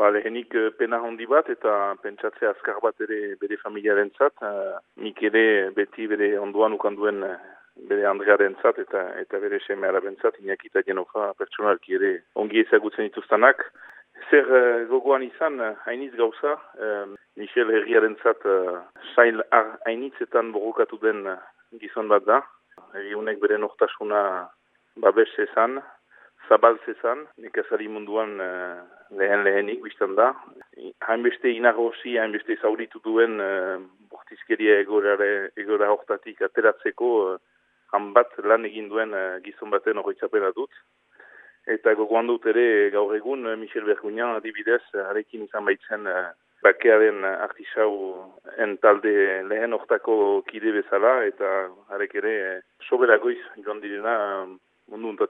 Ba, lehenik eh, pena handi bat eta pentsatzea azkar bat ere bere familiaren zat. Uh, nik ere beti bere onduan ukanduen uh, bere Andrearen zat eta, eta bere semeara bentzat, inakita genofa pertsonalki ere ongi ezagutzen dituztanak. Zer uh, gogoan izan, hainiz gauza, uh, Michel Herriaren zat uh, sail hainitzetan borrokatu den gizon bat da. Herriunek bere nortasuna babes ezan, zabal zezan, nekazari munduan uh, lehen lehenik biztan da. Hainbeste inarrosi, hainbeste zauritu duen uh, bortizkeria egorare, egora hortatik ateratzeko uh, han bat lan egin duen uh, gizon baten horretzapena dut. Eta gogoan dut ere gaur egun Michel Bergunian adibidez arekin izan baitzen uh, bakearen artisau entalde lehen hortako kide bezala eta arek ere soberagoiz joan direna mundu.